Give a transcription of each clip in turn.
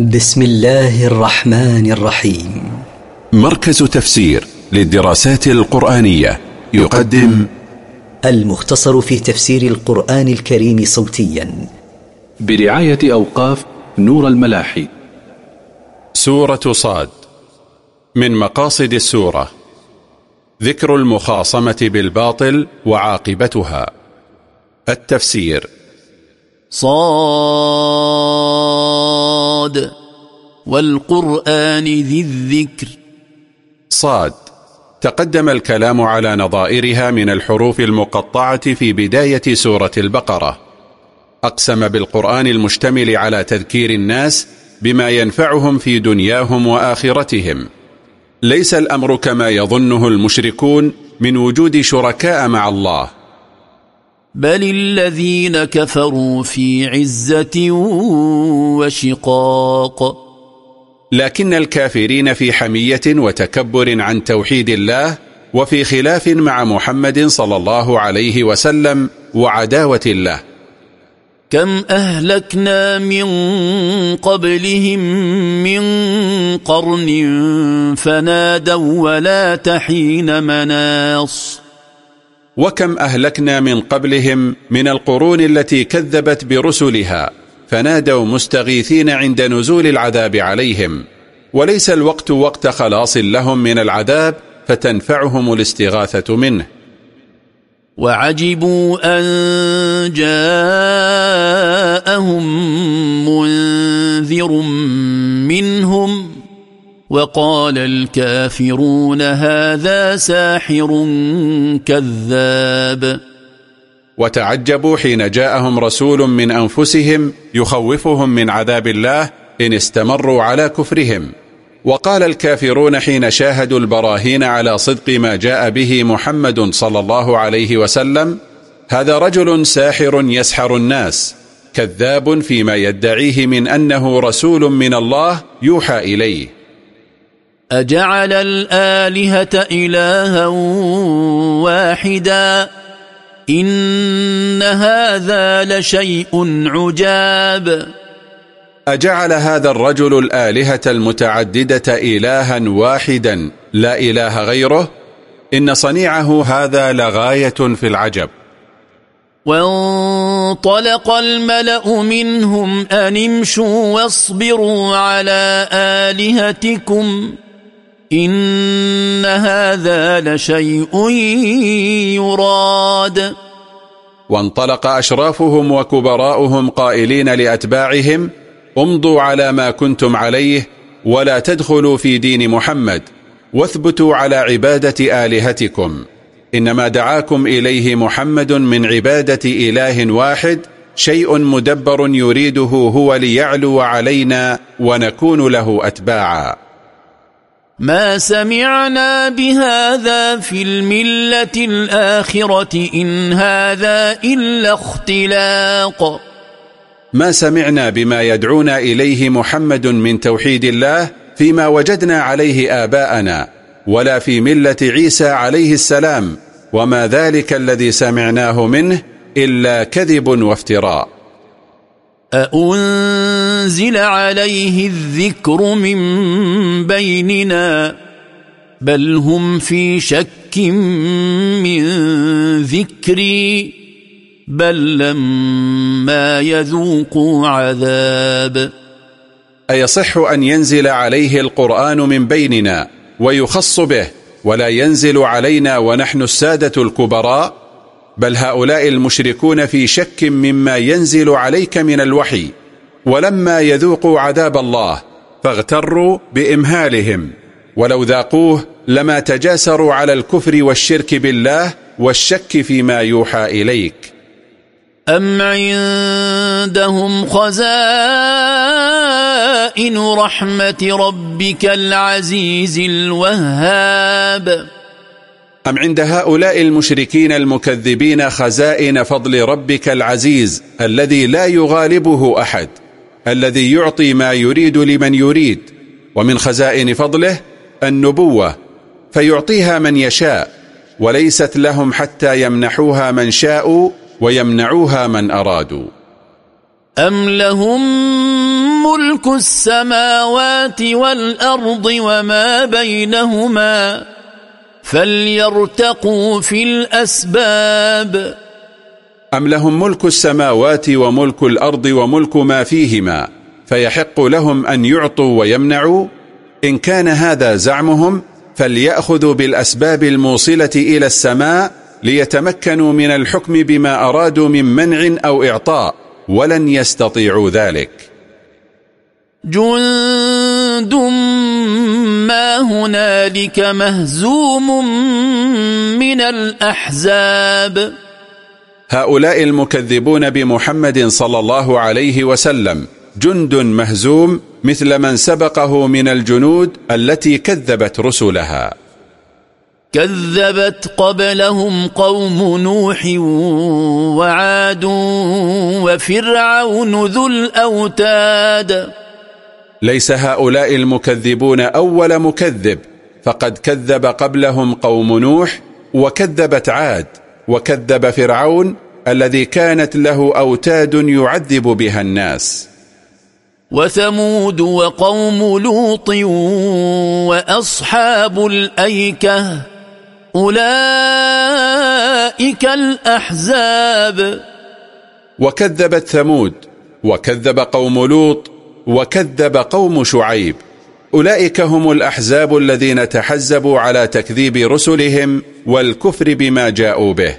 بسم الله الرحمن الرحيم. مركز تفسير للدراسات القرآنية يقدم المختصر في تفسير القرآن الكريم صوتيا. برعاية أوقاف نور الملاحي. سورة صاد. من مقاصد السورة. ذكر المخاصمة بالباطل وعاقبتها. التفسير. صاد. والقرآن ذي الذكر. صاد. تقدم الكلام على نظائرها من الحروف المقطعة في بداية سورة البقرة. أقسم بالقرآن المشتمل على تذكير الناس بما ينفعهم في دنياهم وآخرتهم. ليس الأمر كما يظنه المشركون من وجود شركاء مع الله. بل الذين كفروا في عزة وشقاق. لكن الكافرين في حمية وتكبر عن توحيد الله وفي خلاف مع محمد صلى الله عليه وسلم وعداوة الله. كم أهلكنا من قبلهم من قرن فنادوا ولا تحين مناص. وكم أهلكنا من قبلهم من القرون التي كذبت برسلها فنادوا مستغيثين عند نزول العذاب عليهم. وليس الوقت وقت خلاص لهم من العذاب فتنفعهم الاستغاثة منه. وعجبوا أن جاءهم منذر منهم وقال الكافرون هذا ساحر كذاب. وتعجبوا حين جاءهم رسول من أنفسهم يخوفهم من عذاب الله إن استمروا على كفرهم. وقال الكافرون حين شاهدوا البراهين على صدق ما جاء به محمد صلى الله عليه وسلم هذا رجل ساحر يسحر الناس كذاب فيما يدعيه من أنه رسول من الله يوحى إليه. أجعل الآلهة إلها واحدا؟ إن هذا لشيء عجاب. أجعل هذا الرجل الآلهة المتعددة إلها واحدا لا إله غيره؟ إن صنيعه هذا لغاية في العجب. وانطلق الملأ منهم أن امشوا واصبروا على آلهتكم. إن هذا لشيء يراد. وانطلق أشرافهم وكبراؤهم قائلين لأتباعهم امضوا على ما كنتم عليه ولا تدخلوا في دين محمد واثبتوا على عبادة آلهتكم. إنما دعاكم إليه محمد من عبادة إله واحد شيء مدبر يريده هو ليعلو علينا ونكون له أتباعا. ما سمعنا بهذا في الملة الآخرة إن هذا إلا اختلاق. ما سمعنا بما يدعونا إليه محمد من توحيد الله فيما وجدنا عليه آباءنا ولا في ملة عيسى عليه السلام وما ذلك الذي سمعناه منه إلا كذب وافتراء. أأنزل عليه الذكر من بيننا بل هم في شك من ذكري بل لما يذوقوا عذاب أيصح أن ينزل عليه القرآن من بيننا ويخص به ولا ينزل علينا ونحن السادة الكبراء بل هؤلاء المشركون في شك مما ينزل عليك من الوحي ولما يذوقوا عذاب الله فاغتروا بإمهالهم ولو ذاقوه لما تجاسروا على الكفر والشرك بالله والشك فيما يوحى إليك. أم عندهم خزائن رحمة ربك العزيز الوهاب؟ أم عند هؤلاء المشركين المكذبين خزائن فضل ربك العزيز الذي لا يغالبه أحد الذي يعطي ما يريد لمن يريد ومن خزائن فضله النبوة فيعطيها من يشاء وليست لهم حتى يمنحوها من شاءوا ويمنعوها من أرادوا. أم لهم ملك السماوات والأرض وما بينهما؟ فليرتقوا في الأسباب. أم لهم ملك السماوات وملك الأرض وملك ما فيهما فيحق لهم أن يعطوا ويمنعوا؟ إن كان هذا زعمهم فليأخذوا بالأسباب الموصلة إلى السماء ليتمكنوا من الحكم بما أرادوا من منع أو إعطاء ولن يستطيعوا ذلك. جند ما هنالك مهزوم من الأحزاب. هؤلاء المكذبون بمحمد صلى الله عليه وسلم جند مهزوم مثل من سبقه من الجنود التي كذبت رسلها. كذبت قبلهم قوم نوح وعاد وفرعون ذو الأوتاد. ليس هؤلاء المكذبون أول مكذب فقد كذب قبلهم قوم نوح وكذبت عاد وكذب فرعون الذي كانت له أوتاد يعذب بها الناس. وثمود وقوم لوط وأصحاب الأيكة أولئك الأحزاب. وكذبت ثمود وكذب قوم لوط وكذب قوم شعيب. أولئك هم الأحزاب الذين تحزبوا على تكذيب رسلهم والكفر بما جاءوا به.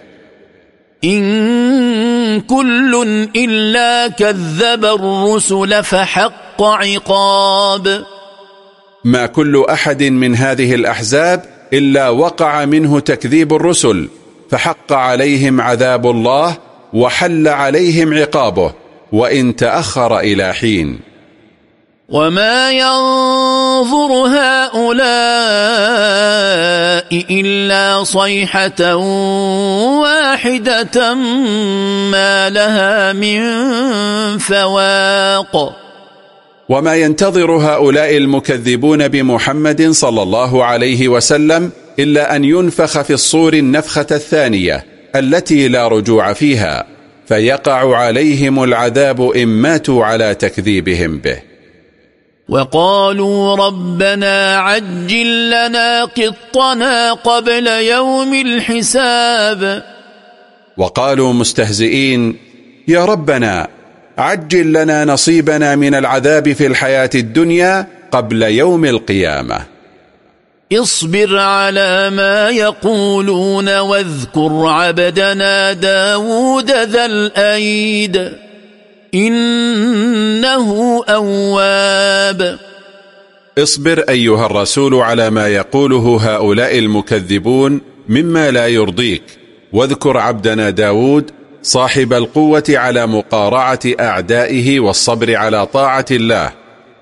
إن كل إلا كذب الرسل فحق عقاب. ما كل أحد من هذه الأحزاب إلا وقع منه تكذيب الرسل فحق عليهم عذاب الله وحل عليهم عقابه وإن تأخر إلى حين. وما ينظر هؤلاء إلا صيحة واحدة ما لها من فواق وما ينتظر هؤلاء المكذبون بمحمد صلى الله عليه وسلم إلا أن ينفخ في الصور النفخة الثانية التي لا رجوع فيها فيقع عليهم العذاب إن ماتوا على تكذيبهم به. وقالوا ربنا عجل لنا قطنا قبل يوم الحساب. وقالوا مستهزئين يا ربنا عجل لنا نصيبنا من العذاب في الحياة الدنيا قبل يوم القيامة. اصبر على ما يقولون واذكر عبدنا داود ذا الأيد. إنه أواب. اصبر أيها الرسول على ما يقوله هؤلاء المكذبون مما لا يرضيك. واذكر عبدنا داود صاحب القوة على مقارعة أعدائه والصبر على طاعة الله.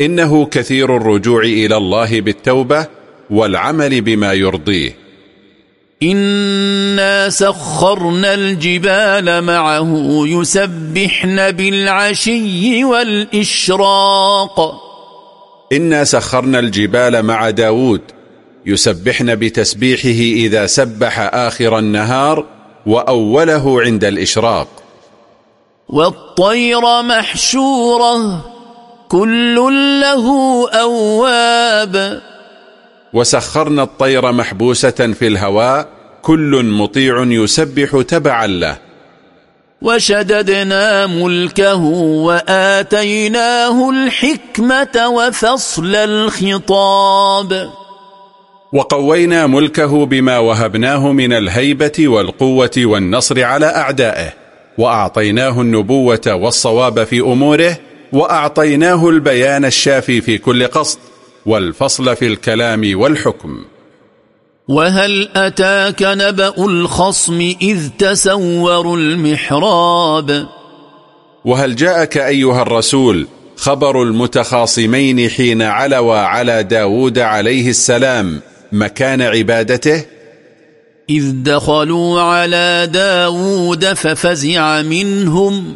إنه كثير الرجوع إلى الله بالتوبة والعمل بما يرضيه. إنا سخرنا الجبال معه يسبحن بالعشي والإشراق. إنا سخرنا الجبال مع داود يسبحن بتسبيحه إذا سبح آخر النهار وأوله عند الإشراق. والطير محشورة كل له أواب. وسخرنا الطير محبوسة في الهواء كل مطيع يسبح تبعا له. وشددنا ملكه وآتيناه الحكمة وفصل الخطاب. وقوينا ملكه بما وهبناه من الهيبة والقوة والنصر على أعدائه وأعطيناه النبوة والصواب في أموره وأعطيناه البيان الشافي في كل قصد. والفصل في الكلام والحكم. وهل أتاك نبأ الخصم إذ تسوروا المحراب؟ وهل جاءك أيها الرسول خبر المتخاصمين حين علوا على داود عليه السلام مكان عبادته؟ إذ دخلوا على داود ففزع منهم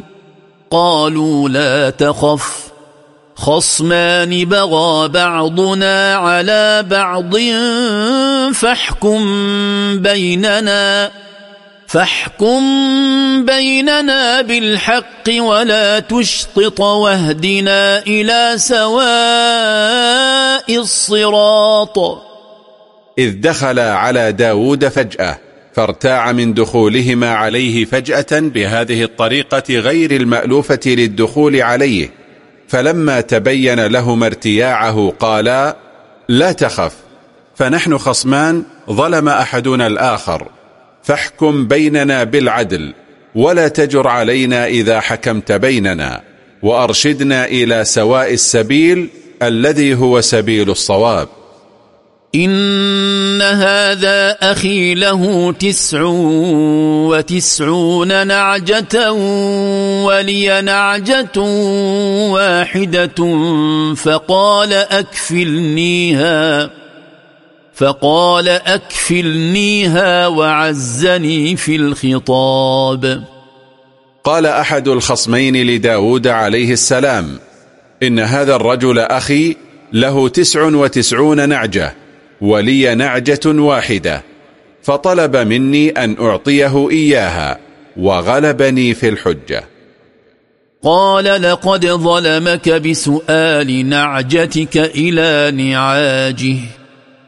قالوا لا تخف. خصمان بغى بعضنا على بعض فاحكم بيننا فاحكم بيننا بالحق ولا تشطط واهدنا إلى سواء الصراط. إذ دخل على داود فجأة فارتاع من دخولهما عليه فجأة بهذه الطريقة غير المألوفة للدخول عليه فلما تبين لهما ارتياعه قالا لا تخف فنحن خصمان ظلم أحدنا الآخر فاحكم بيننا بالعدل ولا تجر علينا إذا حكمت بيننا وأرشدنا إلى سواء السبيل الذي هو سبيل الصواب. إن هذا أخي له تسع وتسعون نعجة ولي نعجة واحدة فقال أكفلنيها فقال أكفلنيها وعزني في الخطاب. قال أحد الخصمين لداود عليه السلام إن هذا الرجل أخي له تسع وتسعون نعجة ولي نعجة واحدة. فطلب مني أن أعطيه إياها وغلبني في الحجة. قال لقد ظلمك بسؤال نعجتك إلى نعاجه.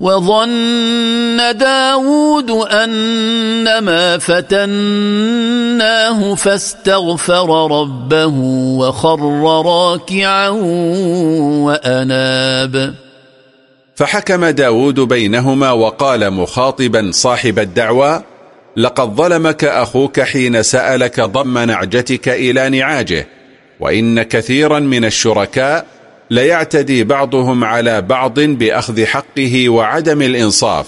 وظن داود أنما فتناه فاستغفر ربه وخر راكعا وأناب. فحكم داود بينهما وقال مخاطبا صاحب الدعوى لقد ظلمك أخوك حين سألك ضم نعجتك إلى نعاجه وإن كثيرا من الشركاء ليعتدي بعضهم على بعض بأخذ حقه وعدم الإنصاف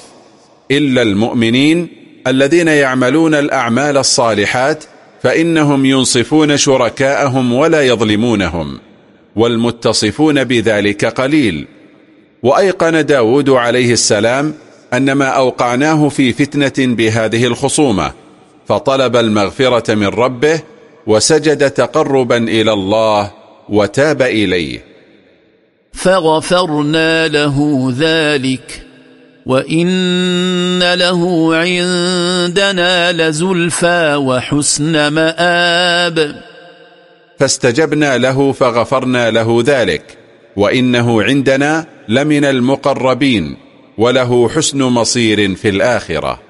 إلا المؤمنين الذين يعملون الأعمال الصالحات فإنهم ينصفون شركاءهم ولا يظلمونهم والمتصفون بذلك قليل. وأيقن داود عليه السلام أن ما أوقعناه في فتنة بهذه الخصومة فطلب المغفرة من ربه وسجد تقربا إلى الله وتاب إليه. فغفرنا له ذلك وإن له عندنا لزلفى وحسن مآب. فاستجبنا له فغفرنا له ذلك وإنه عندنا لمن المقربين وله حسن مصير في الآخرة.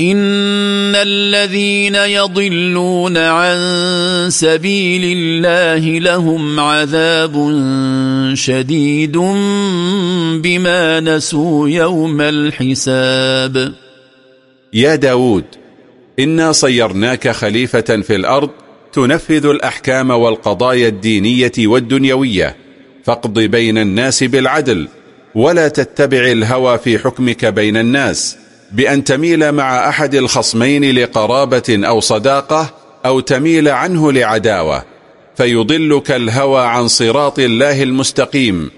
ان الذين يضلون عن سبيل الله لهم عذاب شديد بما نسوا يوم الحساب يا داود إنا صيرناك خليفة في الأرض تنفذ الأحكام والقضايا الدينية والدنيوية. فاقض بين الناس بالعدل ولا تتبع الهوى في حكمك بين الناس. بأن تميل مع أحد الخصمين لقرابة أو صداقة أو تميل عنه لعداوة فيضلك الهوى عن صراط الله المستقيم.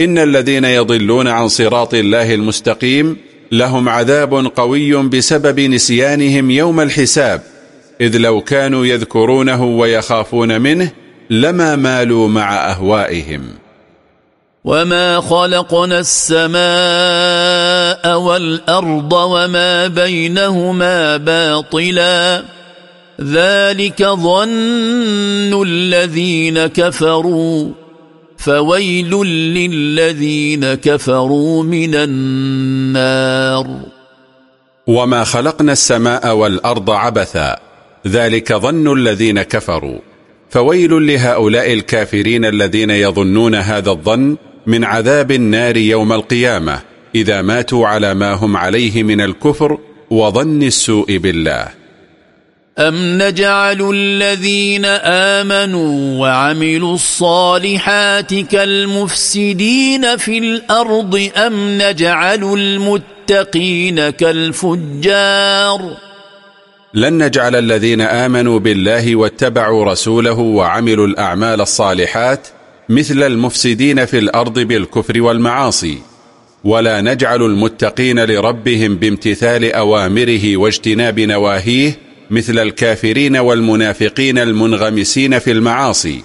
إن الذين يضلون عن صراط الله المستقيم لهم عذاب قوي بسبب نسيانهم يوم الحساب إذ لو كانوا يذكرونه ويخافون منه لما مالوا مع أهوائهم. وما خلقنا السماء والارض وما بينهما باطلا ذلك ظن الذين كفروا فويل للذين كفروا من النار وما خلقنا السماء والارض عبثا ذلك ظن الذين كفروا فويل لهؤلاء الكافرين الذين يظنون هذا الظن من عذاب النار يوم القيامة إذا ماتوا على ما هم عليه من الكفر وظن السوء بالله. أم نجعل الذين آمنوا وعملوا الصالحات كالمفسدين في الأرض أم نجعل المتقين كالفجار؟ لن نجعل الذين آمنوا بالله واتبعوا رسوله وعملوا الأعمال الصالحات مثل المفسدين في الأرض بالكفر والمعاصي ولا نجعل المتقين لربهم بامتثال أوامره واجتناب نواهيه مثل الكافرين والمنافقين المنغمسين في المعاصي.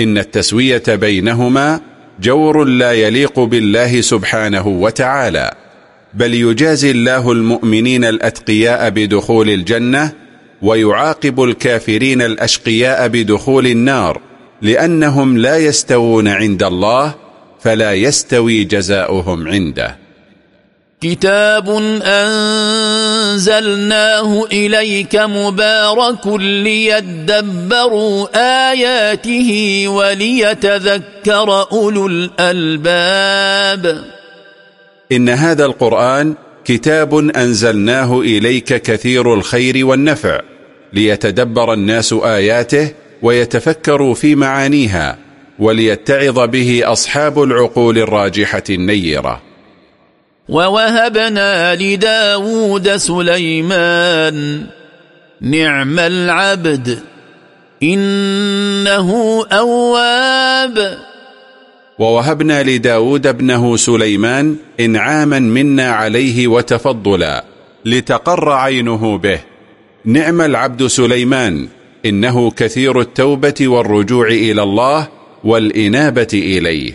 إن التسوية بينهما جور لا يليق بالله سبحانه وتعالى بل يجازي الله المؤمنين الأتقياء بدخول الجنة ويعاقب الكافرين الأشقياء بدخول النار. لأنهم لا يستوون عند الله فلا يستوي جزاؤهم عنده. كتاب أنزلناه إليك مبارك ليدبروا آياته وليتذكر أولو الألباب. إن هذا القرآن كتاب أنزلناه إليك كثير الخير والنفع ليتدبر الناس آياته ويتفكروا في معانيها وليتعظ به أصحاب العقول الراجحة النيرة. ووهبنا لداود سليمان نعم العبد إنه أواب. ووهبنا لداود ابنه سليمان إنعاما منا عليه وتفضلا لتقر عينه به. نعم العبد سليمان. إنه كثير التوبة والرجوع إلى الله والإنابة إليه.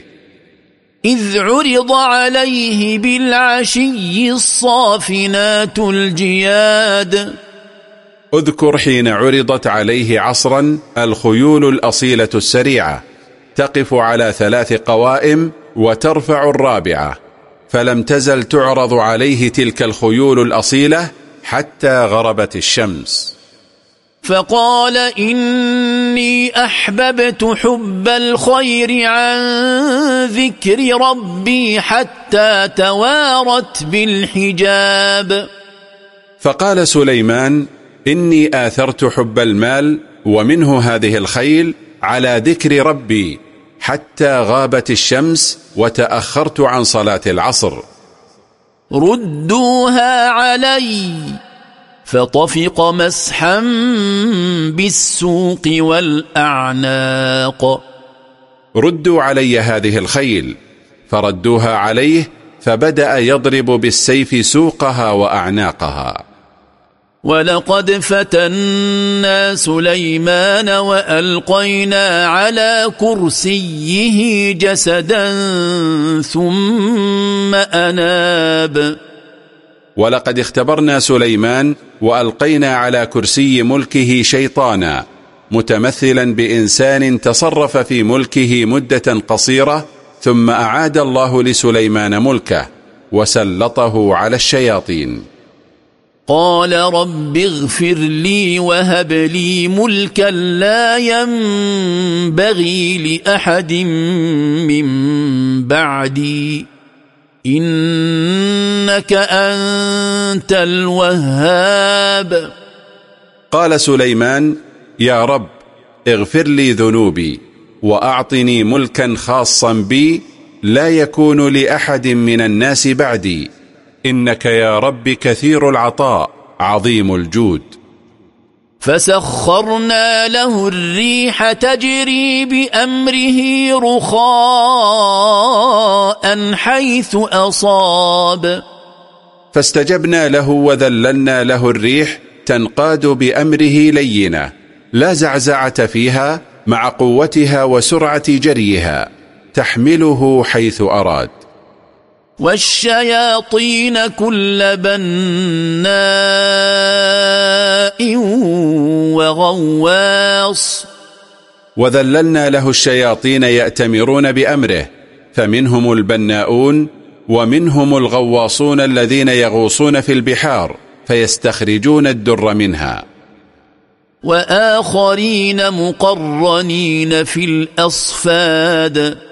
إذ عرض عليه بالعشي الصافنات الجياد. اذكر حين عرضت عليه عصرا الخيول الأصيلة السريعة تقف على ثلاث قوائم وترفع الرابعة فلم تزل تعرض عليه تلك الخيول الأصيلة حتى غربت الشمس. فقال إني أحببت حب الخير عن ذكر ربي حتى توارت بالحجاب. فقال سليمان إني آثرت حب المال ومنه هذه الخيل على ذكر ربي حتى غابت الشمس وتأخرت عن صلاة العصر. ردوها علي. فطفق مسحا بالسوق والأعناق. ردوا علي هذه الخيل فردوها عليه فبدأ يضرب بالسيف سوقها وأعناقها. ولقد فتنا سليمان وألقينا على كرسيه جسدا ثم أناب. ولقد اختبرنا سليمان وألقينا على كرسي ملكه شيطانا متمثلا بإنسان تصرف في ملكه مدة قصيرة ثم أعاد الله لسليمان ملكه وسلطه على الشياطين. قال رب اغفر لي وهب لي ملكا لا ينبغي لأحد من بعدي. إنك أنت الوهاب. قال سليمان يا رب اغفر لي ذنوبي وأعطني ملكا خاصا بي لا يكون لأحد من الناس بعدي. إنك يا رب كثير العطاء عظيم الجود. فسخرنا له الريح تجري بأمره رخاء حيث أصاب. فاستجبنا له وذللنا له الريح تنقاد بأمره لينة لا زعزعة فيها مع قوتها وسرعة جريها تحمله حيث أراد. والشياطين كل بناء وغواص. وذللنا له الشياطين يأتمرون بأمره فمنهم البناؤون ومنهم الغواصون الذين يغوصون في البحار فيستخرجون الدر منها. وآخرين مقرنين في الأصفاد.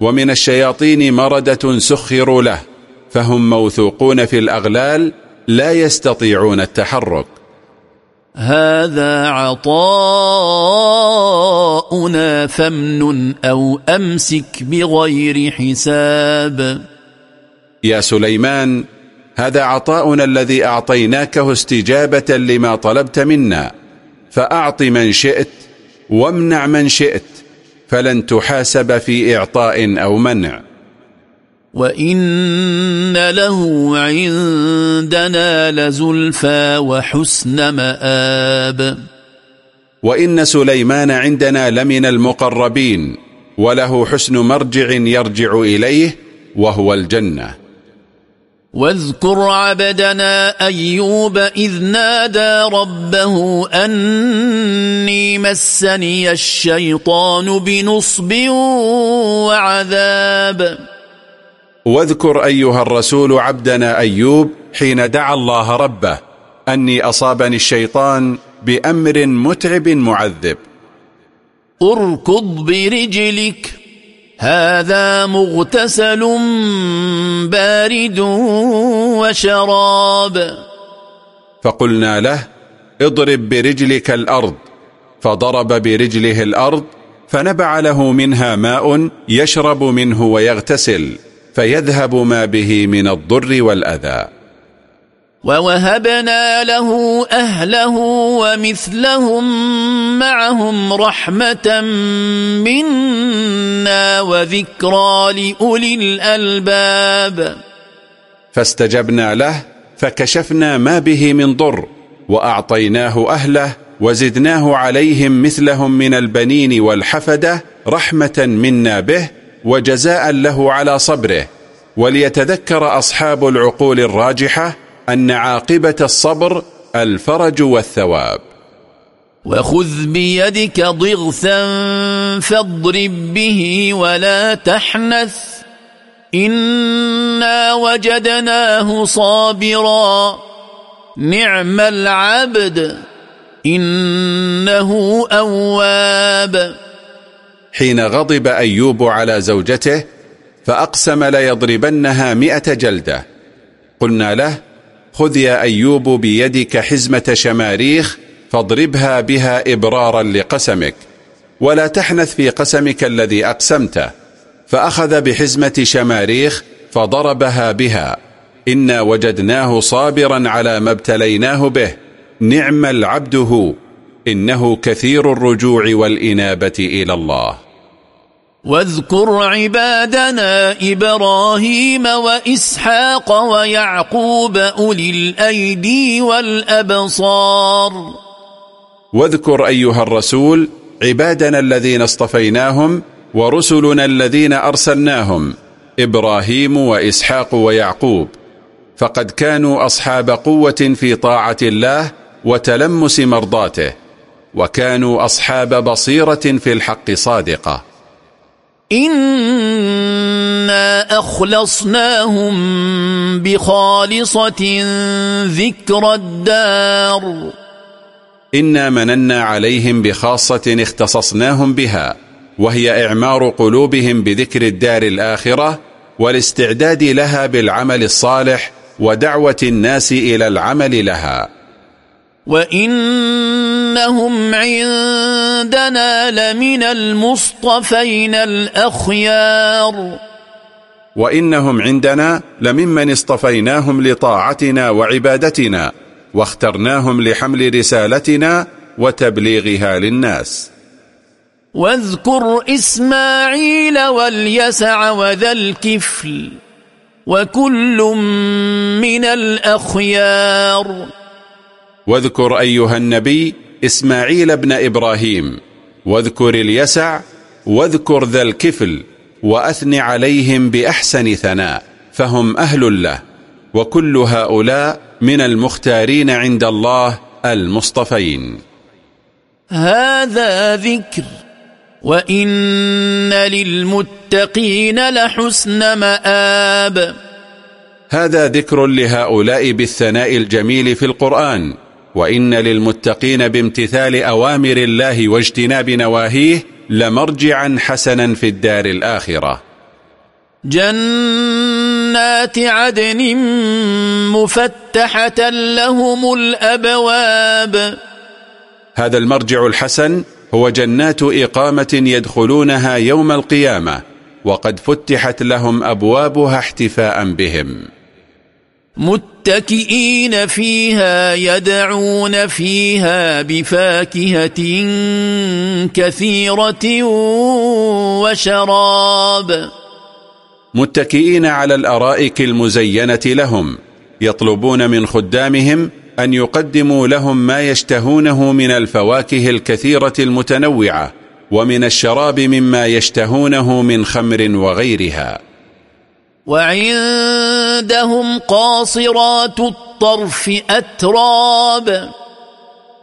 ومن الشياطين مردة سخروا له فهم موثوقون في الأغلال لا يستطيعون التحرك. هذا عطاؤنا فامنن أو أمسك بغير حساب. يا سليمان هذا عطاؤنا الذي أعطيناكه استجابة لما طلبت منا فأعط من شئت وامنع من شئت. فلن تحاسب في إعطاء أو منع. وإن له عندنا لزلفى وحسن مآب. وإن سليمان عندنا لمن المقربين وله حسن مرجع يرجع إليه وهو الجنة. واذكر عبدنا أيوب إذ نادى ربه أني مسني الشيطان بنصب وعذاب. واذكر أيها الرسول عبدنا أيوب حين دعا الله ربه أني أصابني الشيطان بأمر متعب معذب. اركض برجلك هذا مغتسل بارد وشراب. فقلنا له اضرب برجلك الأرض. فضرب برجله الأرض فنبع له منها ماء يشرب منه ويغتسل فيذهب ما به من الضر والأذى. ووهبنا له أهله ومثلهم معهم رحمة منا وذكرى لأولي الألباب. فاستجبنا له فكشفنا ما به من ضر وأعطيناه أهله وزدناه عليهم مثلهم من البنين والحفدة رحمة منا به وجزاء له على صبره. وليتذكر أصحاب العقول الراجحة أن عاقبة الصبر الفرج والثواب. وخذ بيدك ضغثا فاضرب به ولا تحنث. إنا وجدناه صابرا نعم العبد إنه أواب حين غضب أيوب على زوجته فأقسم ليضربنها مئة جلدة. قلنا له خذ يا أيوب بيدك حزمة شماريخ فاضربها بها إبرارا لقسمك ولا تحنث في قسمك الذي أقسمته. فأخذ بحزمة شماريخ فضربها بها. إنا وجدناه صابرا على ما ابتليناه به. نعم العبد هو. إنه كثير الرجوع والإنابة إلى الله. واذكر عبادنا إبراهيم وإسحاق ويعقوب أولي الأيدي والأبصار. واذكر أيها الرسول عبادنا الذين اصطفيناهم ورسلنا الذين أرسلناهم إبراهيم وإسحاق ويعقوب. فقد كانوا أصحاب قوة في طاعة الله وتلمس مرضاته وكانوا أصحاب بصيرة في الحق صادقة. إنا أخلصناهم بخالصة ذكر الدار. إنا مننا عليهم بخاصة اختصصناهم بها. وهي إعمار قلوبهم بذكر الدار الآخرة والاستعداد لها بالعمل الصالح ودعوة الناس إلى العمل لها. وإنهم عندنا لمن المصطفين الأخيار. وإنهم عندنا لممن اصطفيناهم لطاعتنا وعبادتنا واخترناهم لحمل رسالتنا وتبليغها للناس. واذكر إسماعيل واليسع وذا الكفل وكل من الأخيار. واذكر أيها النبي إسماعيل بن إبراهيم واذكر اليسع واذكر ذا الكفل وأثن عليهم بأحسن ثناء فهم أهل له وكل هؤلاء من المختارين عند الله المصطفين. هذا ذكر وإن للمتقين لحسن مآب. هذا ذكر لهؤلاء بالثناء الجميل في القرآن. وإن للمتقين بامتثال أوامر الله واجتناب نواهيه لمرجعا حسنا في الدار الآخرة. جنات عدن مفتحة لهم الأبواب. هذا المرجع الحسن هو جنات إقامة يدخلونها يوم القيامة وقد فتحت لهم أبوابها احتفاء بهم. متكئين فيها يدعون فيها بفاكهة كثيرة وشراب. متكئين على الأرائك المزينة لهم يطلبون من خدامهم أن يقدموا لهم ما يشتهونه من الفواكه الكثيرة المتنوعة ومن الشراب مما يشتهونه من خمر وغيرها. وعندهم قاصرات الطرف أتراب.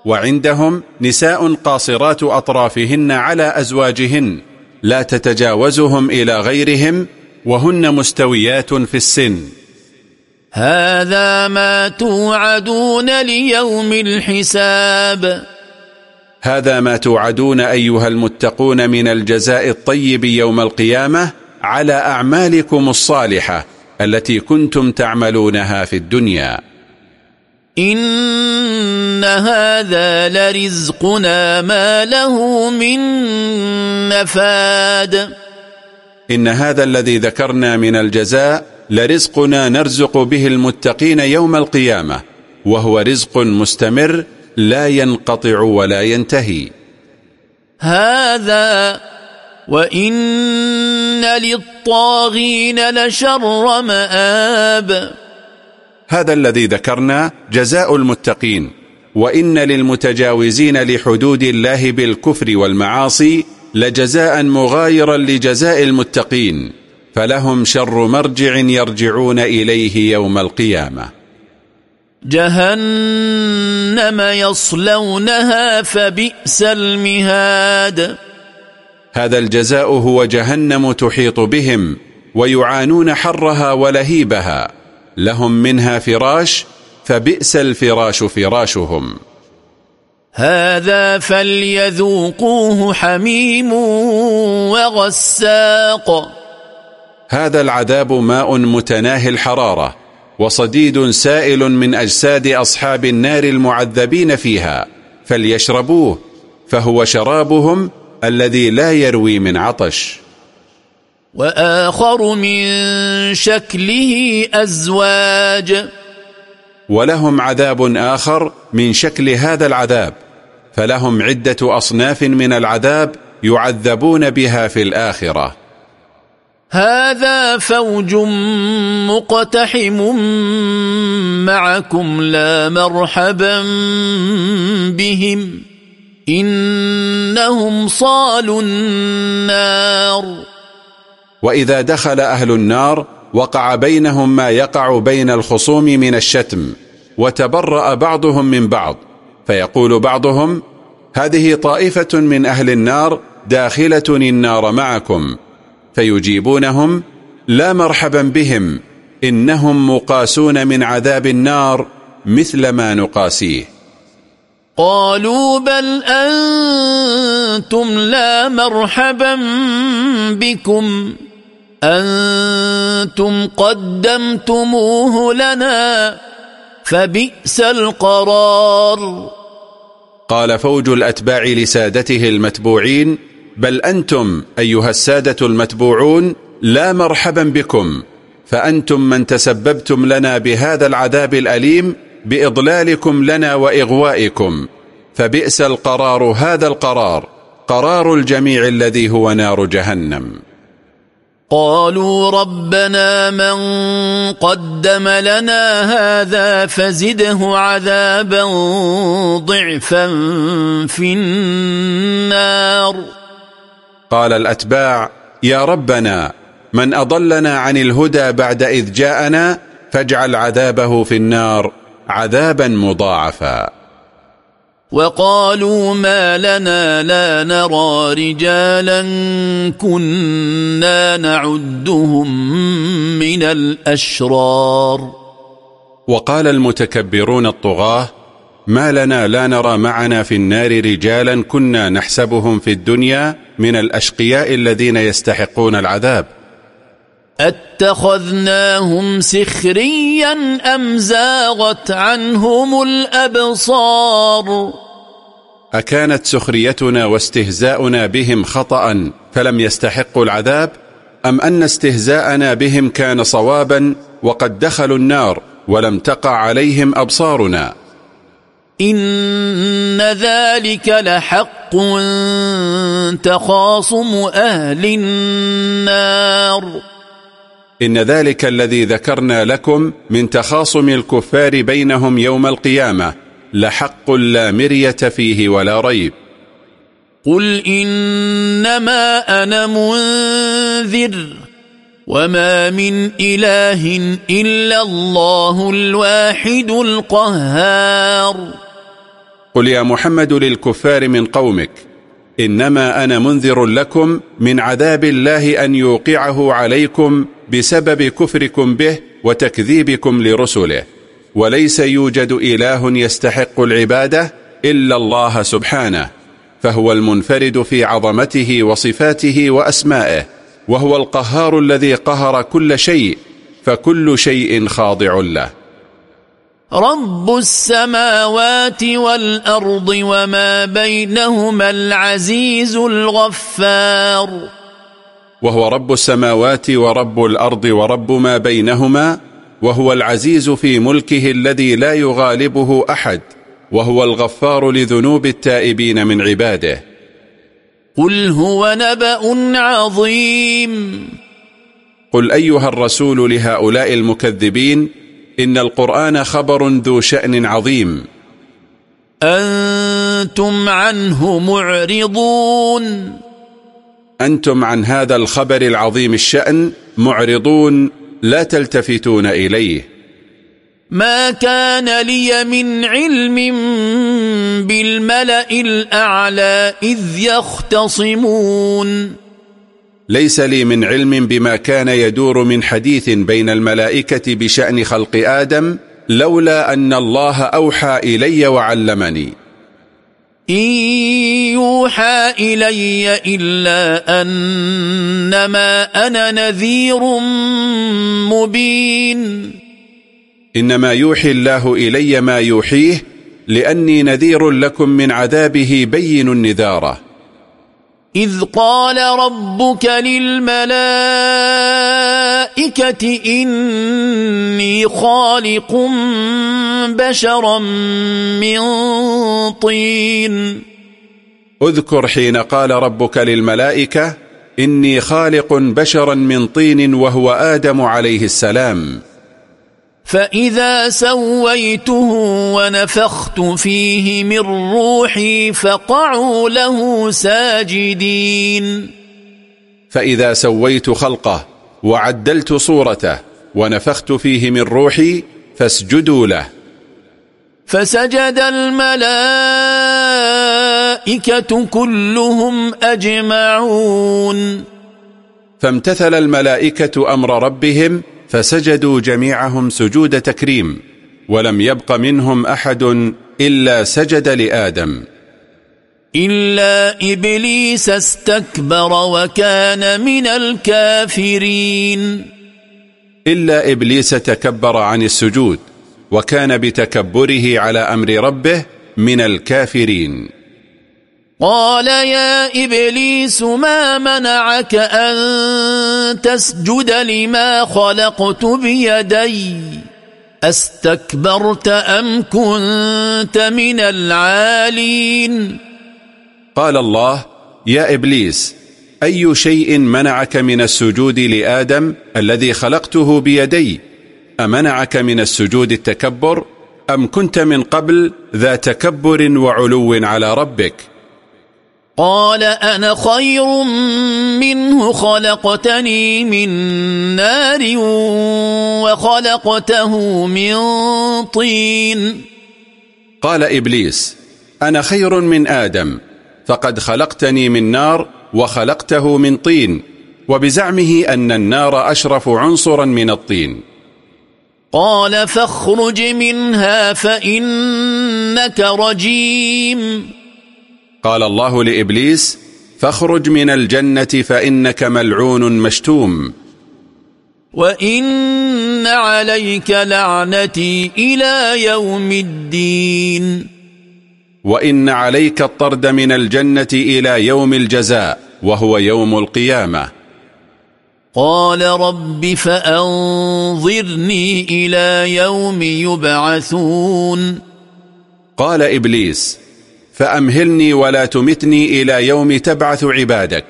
وعندهم نساء قاصرات أطرافهن على أزواجهن لا تتجاوزهم إلى غيرهم وهن مستويات في السن. هذا ما توعدون ليوم الحساب. هذا ما توعدون أيها المتقون من الجزاء الطيب يوم القيامة على أعمالكم الصالحة التي كنتم تعملونها في الدنيا. إن هذا لرزقنا ما له من نفاد. إن هذا الذي ذكرنا من الجزاء لرزقنا نرزق به المتقين يوم القيامة وهو رزق مستمر لا ينقطع ولا ينتهي. هذا وإن للطاغين لشر مآب. هذا الذي ذكرنا جزاء المتقين وإن للمتجاوزين لحدود الله بالكفر والمعاصي لجزاء مغايرا لجزاء المتقين فلهم شر مرجع يرجعون إليه يوم القيامة. جهنم يصلونها فبئس المهاد. هذا الجزاء هو جهنم تحيط بهم ويعانون حرها ولهيبها لهم منها فراش فبئس الفراش فراشهم. هذا فليذوقوه حميم وغساق. هذا العذاب ماء متناهي الحرارة وصديد سائل من أجساد أصحاب النار المعذبين فيها. فليشربوه فهو شرابهم الذي لا يروي من عطش. وآخر من شكله أزواج. ولهم عذاب آخر من شكل هذا العذاب فلهم عدة أصناف من العذاب يعذبون بها في الآخرة. هذا فوج مقتحم معكم لا مرحبا بهم. إنهم صالوا النار. وإذا دخل أهل النار وقع بينهم ما يقع بين الخصوم من الشتم وتبرأ بعضهم من بعض. فيقول بعضهم هذه طائفة من أهل النار داخلة النار معكم فيجيبونهم لا مرحبا بهم إنهم مقاسون من عذاب النار مثل ما نقاسيه. قالوا بل أنتم لا مرحبا بكم أنتم قدمتموه لنا فبئس القرار. قال فوج الأتباع لسادته المتبوعين بل أنتم أيها السادة المتبوعون لا مرحبا بكم فأنتم من تسببتم لنا بهذا العذاب الأليم بإضلالكم لنا وإغوائكم فبئس القرار هذا القرار قرار الجميع الذي هو نار جهنم. قالوا ربنا من قدم لنا هذا فزده عذابا ضعفا في النار. قال الأتباع يا ربنا من أضلنا عن الهدى بعد إذ جاءنا فاجعل عذابه في النار عذابا مضاعفا. وقالوا ما لنا لا نرى رجالا كنا نعدهم من الأشرار. وقال المتكبرون الطغاة ما لنا لا نرى معنا في النار رجالا كنا نحسبهم في الدنيا من الأشقياء الذين يستحقون العذاب. أتخذناهم سخريا أم زاغت عنهم الأبصار؟ أكانت سخريتنا واستهزاؤنا بهم خطأ فلم يستحقوا العذاب؟ أم أن استهزاءنا بهم كان صوابا وقد دخلوا النار ولم تقع عليهم أبصارنا؟ إن ذلك لحق تخاصم أهل النار. إن ذلك الذي ذكرنا لكم من تخاصم الكفار بينهم يوم القيامة لحق لا مرية فيه ولا ريب. قل إنما أنا منذر وما من إله إلا الله الواحد القهار. قل يا محمد للكفار من قومك إنما أنا منذر لكم من عذاب الله أن يوقعه عليكم بسبب كفركم به وتكذيبكم لرسله. وليس يوجد إله يستحق العبادة إلا الله سبحانه فهو المنفرد في عظمته وصفاته وأسمائه وهو القهار الذي قهر كل شيء فكل شيء خاضع له. رب السماوات والأرض وما بينهما العزيز الغفار. وهو رب السماوات ورب الأرض ورب ما بينهما وهو العزيز في ملكه الذي لا يغالبه أحد وهو الغفار لذنوب التائبين من عباده. قل هو نبأ عظيم. قل أيها الرسول لهؤلاء المكذبين إن القرآن خبر ذو شأن عظيم. أنتم عنه معرضون. أنتم عن هذا الخبر العظيم الشأن معرضون لا تلتفتون إليه. ما كان لي من علم بالملأ الأعلى إذ يختصمون. ليس لي من علم بما كان يدور من حديث بين الملائكة بشأن خلق آدم لولا أن الله أوحى إلي وعلمني. إن يوحى إلي إلا أنما أنا نذير مبين. إنما يوحي الله إلي ما يوحيه لأني نذير لكم من عذابه بين النذارة. إذ قال ربك للملائكة إني خالق بشرا من طين. اذكر حين قال ربك للملائكة إني خالق بشرا من طين وهو آدم عليه السلام. فإذا سويته ونفخت فيه من روحي فقعوا له ساجدين فإذا سويت خلقه وعدلت صورته ونفخت فيه من روحي فاسجدوا له. فسجد الملائكة كلهم أجمعون فامتثل الملائكة أمر ربهم فسجدوا جميعهم سجود تكريم ولم يبق منهم أحد إلا سجد لآدم. إلا إبليس استكبر وكان من الكافرين. إلا إبليس تكبر عن السجود وكان بتكبره على أمر ربه من الكافرين. قال يا إبليس ما منعك أن تسجد لما خلقت بيدي؟ أستكبرت أم كنت من العالين؟ قال الله يا إبليس أي شيء منعك من السجود لآدم الذي خلقته بيدي؟ أمنعك من السجود التكبر أم كنت من قبل ذا تكبر وعلو على ربك؟ قال أنا خير منه خلقتني من نار وخلقته من طين. قال إبليس أنا خير من آدم فقد خلقتني من نار وخلقته من طين وبزعمه أن النار أشرف عنصرا من الطين. قال فاخرج منها فإنك رجيم. قال الله لإبليس فاخرج من الجنة فإنك ملعون مشتوم. وإن عليك لعنتي إلى يوم الدين. وإن عليك الطرد من الجنة إلى يوم الجزاء وهو يوم القيامة. قال رب فأنظرني إلى يوم يبعثون. قال إبليس فأمهلني ولا تمتني إلى يوم تبعث عبادك.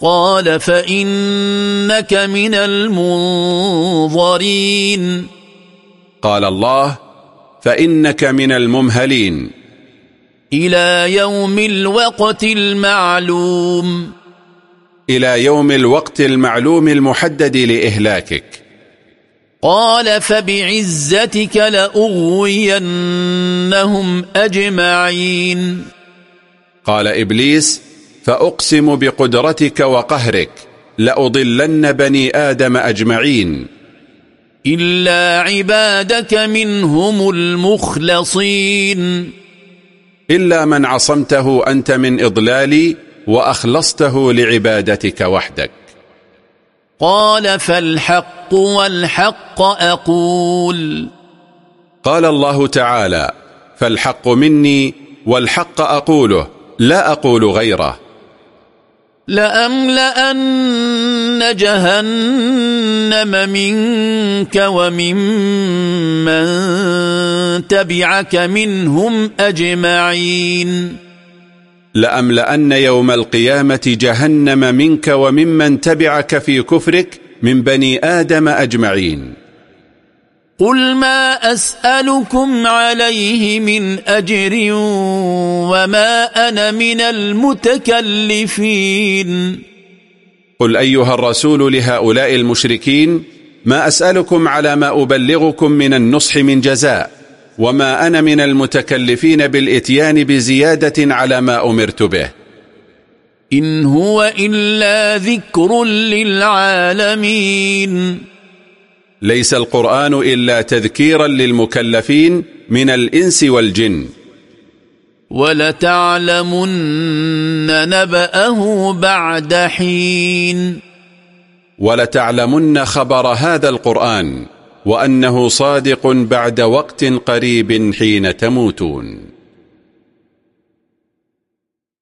قال فإنك من المنظرين. قال الله فإنك من الممهلين. إلى يوم الوقت المعلوم. إلى يوم الوقت المعلوم المحدد لإهلاكك. قال فبعزتك لأغوينهم أجمعين. قال إبليس فأقسم بقدرتك وقهرك لأضلن بني آدم أجمعين. إلا عبادك منهم المخلصين. إلا من عصمته أنت من إضلالي وأخلصته لعبادتك وحدك. قال فالحق والحق أقول. قال الله تعالى فالحق مني والحق أقوله لا أقول غيره. لأملأن جهنم منك وممن تبعك منهم أجمعين. لأملأن يوم القيامة جهنم منك وممن تبعك في كفرك من بني آدم أجمعين. قل ما أسألكم عليه من أجر وما أنا من المتكلفين. قل أيها الرسول لهؤلاء المشركين ما أسألكم على ما أبلغكم من النصح من جزاء وما أنا من المتكلفين بالإتيان بزيادة على ما أمرت به. إن هو إلا ذكر للعالمين. ليس القرآن إلا تذكيرا للمكلفين من الإنس والجن. ولتعلمن نبأه بعد حين. ولتعلمن خبر هذا القرآن وأنه صادق بعد وقت قريب حين تموتون.